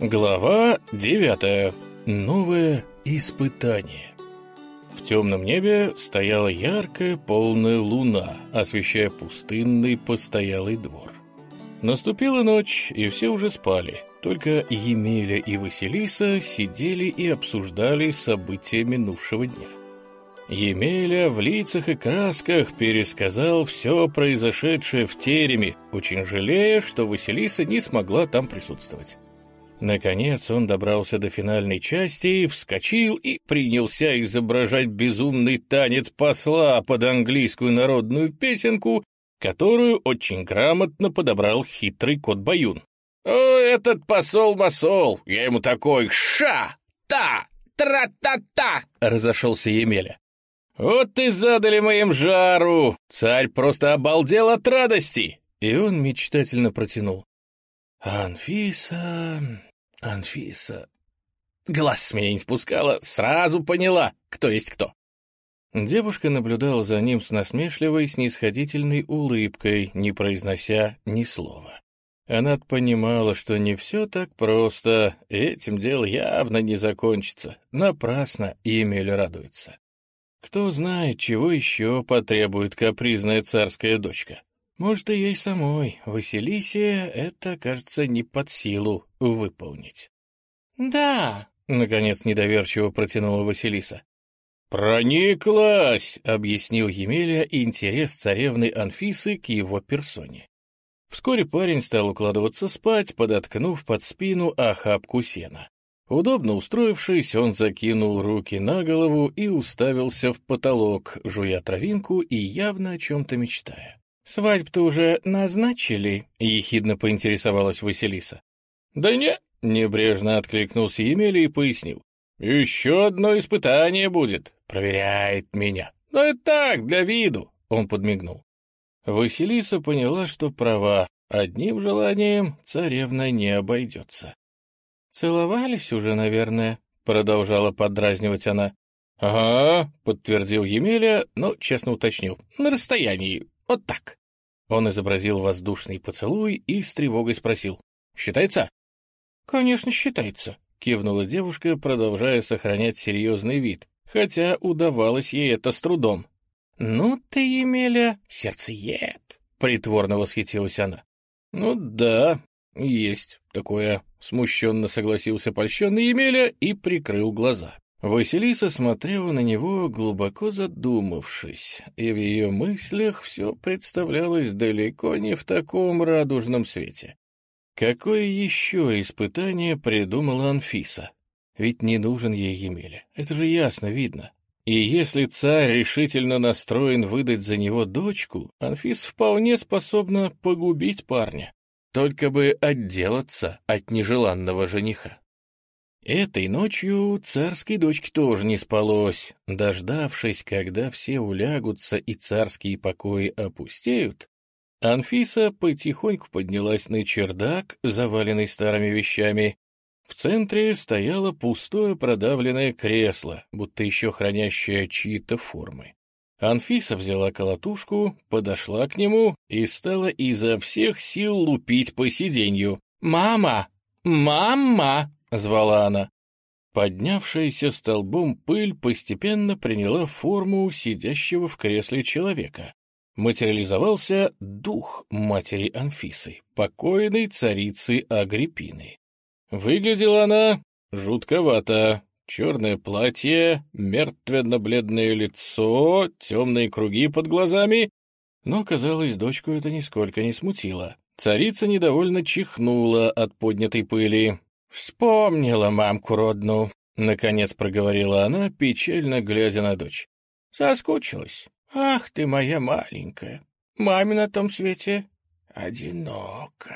Глава 9. Новое испытание. В темном небе стояла яркая полная луна, освещая пустынный постоялый двор. Наступила ночь, и все уже спали. Только Емеля и Василиса сидели и обсуждали события минувшего дня. Емеля в лицах и красках пересказал все произошедшее в тереме, очень жалея, что Василиса не смогла там присутствовать. Наконец он добрался до финальной части, вскочил и принялся изображать безумный танец посла под английскую народную песенку, которую очень грамотно подобрал хитрый кот Баюн. «О, этот посол-масол! Я ему такой ша! Та! Тра-та-та!» — разошелся Емеля. «Вот и задали моим жару! Царь просто обалдел от радости!» И он мечтательно протянул. «Анфиса, Анфиса. Глаз с меня не спускала, сразу поняла, кто есть кто. Девушка наблюдала за ним с насмешливой, снисходительной улыбкой, не произнося ни слова. Она понимала, что не все так просто, этим дело явно не закончится. Напрасно Емель радуется. Кто знает, чего еще потребует капризная царская дочка. Может, и ей самой, Василисе, это, кажется, не под силу выполнить. «Да», — наконец недоверчиво протянула Василиса. «Прониклась!» — объяснил Емеля интерес царевны Анфисы к его персоне. Вскоре парень стал укладываться спать, подоткнув под спину охапку сена. Удобно устроившись, он закинул руки на голову и уставился в потолок, жуя травинку и явно о чем-то мечтая. «Свадьбу-то уже назначили?» — ехидно поинтересовалась Василиса. «Да не!» — небрежно откликнулся Емеля и пояснил. «Еще одно испытание будет. Проверяет меня. Но это так, для виду!» — он подмигнул. Василиса поняла, что права. Одним желанием царевна не обойдется. «Целовались уже, наверное», — продолжала подразнивать она. «Ага», — подтвердил Емеля, но честно уточнил. «На расстоянии. Вот так». Он изобразил воздушный поцелуй и с тревогой спросил. «Считается?» «Конечно, считается», — кивнула девушка, продолжая сохранять серьезный вид, хотя удавалось ей это с трудом. «Ну ты, Емеля, сердцеед!» — притворно восхитилась она. «Ну да, есть такое», — смущенно согласился польщенный Емеля и прикрыл глаза. Василиса смотрела на него, глубоко задумавшись, и в ее мыслях все представлялось далеко не в таком радужном свете. Какое еще испытание придумала Анфиса? Ведь не нужен ей Емеля, это же ясно видно. И если царь решительно настроен выдать за него дочку, Анфис вполне способна погубить парня, только бы отделаться от нежеланного жениха. Этой ночью царской дочке тоже не спалось. Дождавшись, когда все улягутся и царские покои опустеют, Анфиса потихоньку поднялась на чердак, заваленный старыми вещами. В центре стояло пустое продавленное кресло, будто еще хранящее чьи-то формы. Анфиса взяла колотушку, подошла к нему и стала изо всех сил лупить по сиденью. «Мама! Мама!» — звала она. Поднявшаяся столбом пыль постепенно приняла форму сидящего в кресле человека материализовался дух матери Анфисы, покойной царицы Агриппины. Выглядела она жутковато. Черное платье, мертвенно-бледное лицо, темные круги под глазами. Но, казалось, дочку это нисколько не смутило. Царица недовольно чихнула от поднятой пыли. «Вспомнила мамку родную», — наконец проговорила она, печально глядя на дочь. «Соскучилась. Ах ты моя маленькая, маме на том свете одиноко.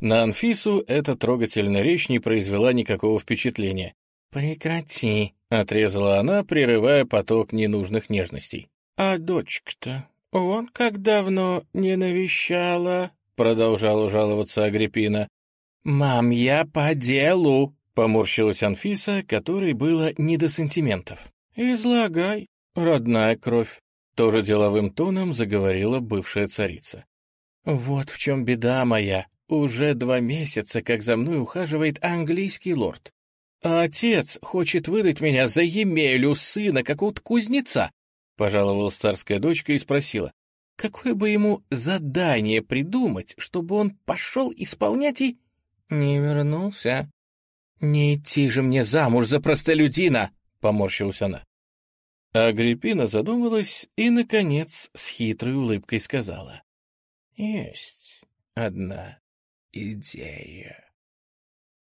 На Анфису эта трогательная речь не произвела никакого впечатления. «Прекрати», — отрезала она, прерывая поток ненужных нежностей. «А дочка-то, он как давно не навещала», — продолжала жаловаться Агриппина. «Мам, я по делу», — поморщилась Анфиса, которой было не до сантиментов. «Излагай, родная кровь». Тоже деловым тоном заговорила бывшая царица. «Вот в чем беда моя», — Уже два месяца, как за мной ухаживает английский лорд. А отец хочет выдать меня за Емелю, сына какого-то кузнеца. Пожаловалась царская дочка и спросила, какое бы ему задание придумать, чтобы он пошел исполнять и... Не вернулся. Не идти же мне замуж за простолюдина, поморщилась она. Агриппина задумалась и, наконец, с хитрой улыбкой сказала. Есть одна идея.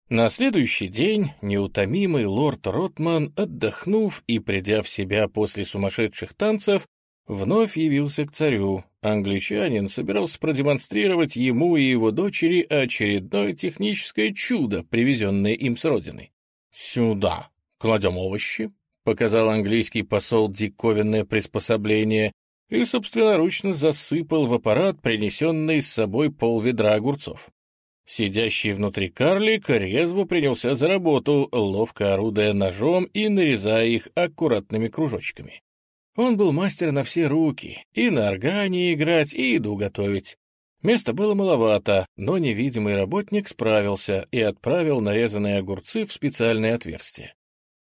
На следующий день неутомимый лорд Ротман, отдохнув и придя в себя после сумасшедших танцев, вновь явился к царю. Англичанин собирался продемонстрировать ему и его дочери очередное техническое чудо, привезенное им с родины. «Сюда кладем овощи», — показал английский посол диковинное приспособление, и собственноручно засыпал в аппарат принесенный с собой полведра огурцов. Сидящий внутри карлик резво принялся за работу, ловко орудуя ножом и нарезая их аккуратными кружочками. Он был мастер на все руки, и на органе играть, и еду готовить. Места было маловато, но невидимый работник справился и отправил нарезанные огурцы в специальное отверстие.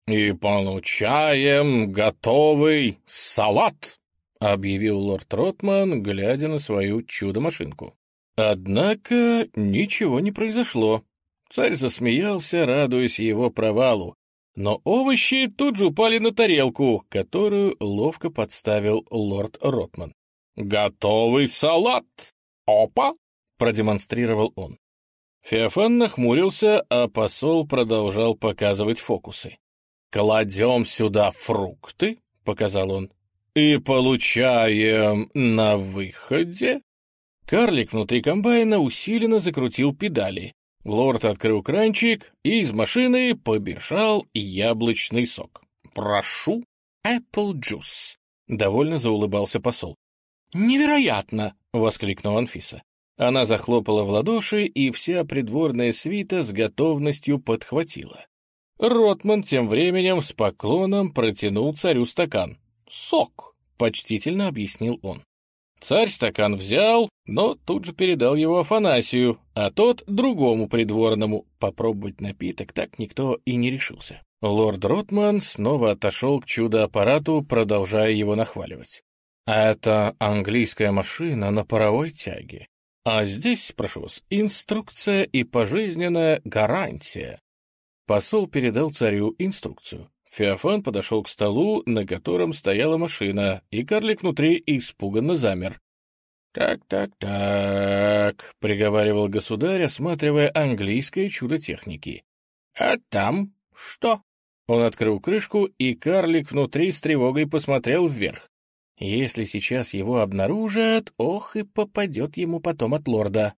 «И получаем готовый салат!» — объявил лорд Ротман, глядя на свою чудо-машинку. Однако ничего не произошло. Царь засмеялся, радуясь его провалу, но овощи тут же упали на тарелку, которую ловко подставил лорд Ротман. «Готовый салат! Опа!» — продемонстрировал он. Феофан нахмурился, а посол продолжал показывать фокусы. «Кладем сюда фрукты», — показал он, и получаем на выходе... Карлик внутри комбайна усиленно закрутил педали. Лорд открыл кранчик, и из машины побежал яблочный сок. «Прошу, apple juice», — довольно заулыбался посол. «Невероятно!» — воскликнула Анфиса. Она захлопала в ладоши, и вся придворная свита с готовностью подхватила. Ротман тем временем с поклоном протянул царю стакан. «Сок», — почтительно объяснил он. Царь стакан взял, но тут же передал его Афанасию, а тот — другому придворному. Попробовать напиток так никто и не решился. Лорд Ротман снова отошел к чудо-аппарату, продолжая его нахваливать. «Это английская машина на паровой тяге. А здесь, прошу вас, инструкция и пожизненная гарантия». Посол передал царю инструкцию. Феофан подошел к столу, на котором стояла машина, и карлик внутри испуганно замер. «Так, так, так», — приговаривал государь, осматривая английское чудо техники. «А там что?» Он открыл крышку, и карлик внутри с тревогой посмотрел вверх. Если сейчас его обнаружат, ох, и попадет ему потом от лорда.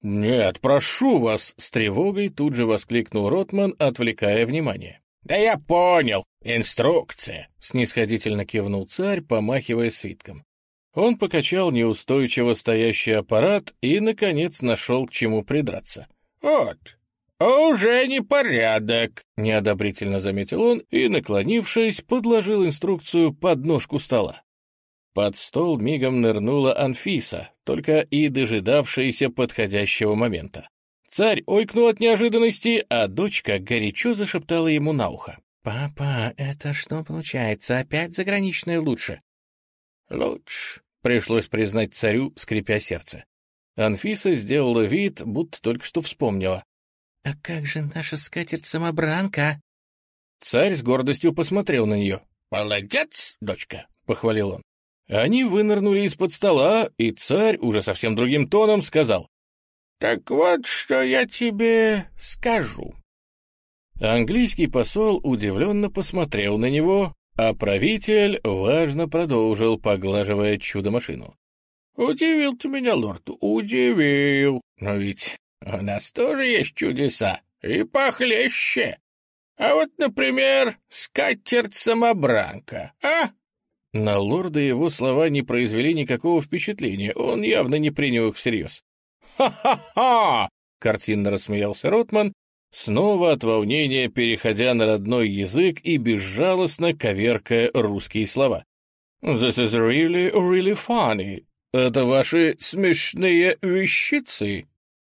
«Нет, прошу вас!» — с тревогой тут же воскликнул Ротман, отвлекая внимание. «Да я понял, инструкция», — снисходительно кивнул царь, помахивая свитком. Он покачал неустойчиво стоящий аппарат и, наконец, нашел к чему придраться. «Вот, уже непорядок», — неодобрительно заметил он и, наклонившись, подложил инструкцию под ножку стола. Под стол мигом нырнула Анфиса, только и дожидавшаяся подходящего момента. Царь ойкнул от неожиданности, а дочка горячо зашептала ему на ухо. «Папа, это что получается? Опять заграничное лучше?» «Лучше», — пришлось признать царю, скрипя сердце. Анфиса сделала вид, будто только что вспомнила. «А как же наша скатерть-самобранка?» Царь с гордостью посмотрел на нее. «Молодец, дочка!» — похвалил он. Они вынырнули из-под стола, и царь уже совсем другим тоном сказал. Так вот, что я тебе скажу. Английский посол удивленно посмотрел на него, а правитель важно продолжил, поглаживая чудо-машину. «Удивил ты меня, лорд, удивил. Но ведь у нас тоже есть чудеса, и похлеще. А вот, например, скатерть-самобранка, а?» На лорда его слова не произвели никакого впечатления, он явно не принял их всерьез. «Ха-ха-ха!» — картинно рассмеялся Ротман, снова от волнения переходя на родной язык и безжалостно коверкая русские слова. «This is really, really funny. Это ваши смешные вещицы?»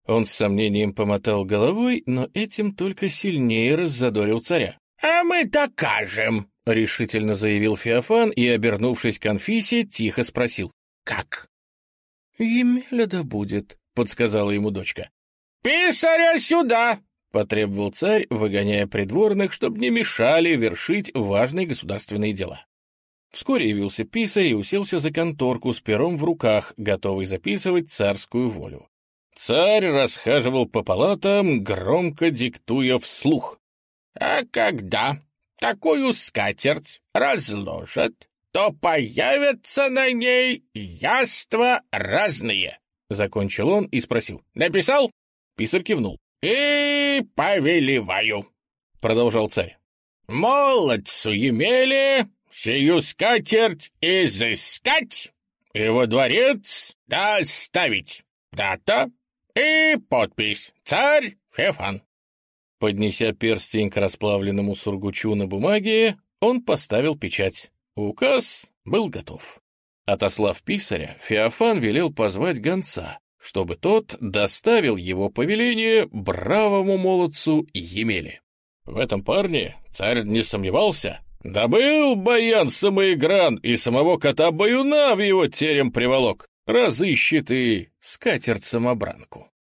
Он с сомнением помотал головой, но этим только сильнее раззадорил царя. «А мы докажем!» — решительно заявил Феофан и, обернувшись к Анфисе, тихо спросил. «Как?» «Емеля да будет», — подсказала ему дочка. «Писаря сюда!» — потребовал царь, выгоняя придворных, чтобы не мешали вершить важные государственные дела. Вскоре явился писарь и уселся за конторку с пером в руках, готовый записывать царскую волю. Царь расхаживал по палатам, громко диктуя вслух. «А когда такую скатерть разложат, то появятся на ней яства разные», — закончил он и спросил. «Написал?» Писарь кивнул. «И повелеваю», — продолжал царь. «Молодцу Емеле сию скатерть изыскать во дворец доставить. Дата и подпись «Царь Фефан». Поднеся перстень к расплавленному сургучу на бумаге, он поставил печать. Указ был готов. Отослав писаря, Феофан велел позвать гонца, чтобы тот доставил его повеление бравому молодцу Емеле. В этом парне царь не сомневался. Добыл баян самоигран и самого кота-баюна в его терем приволок. Разыщет и скатерть-самобранку.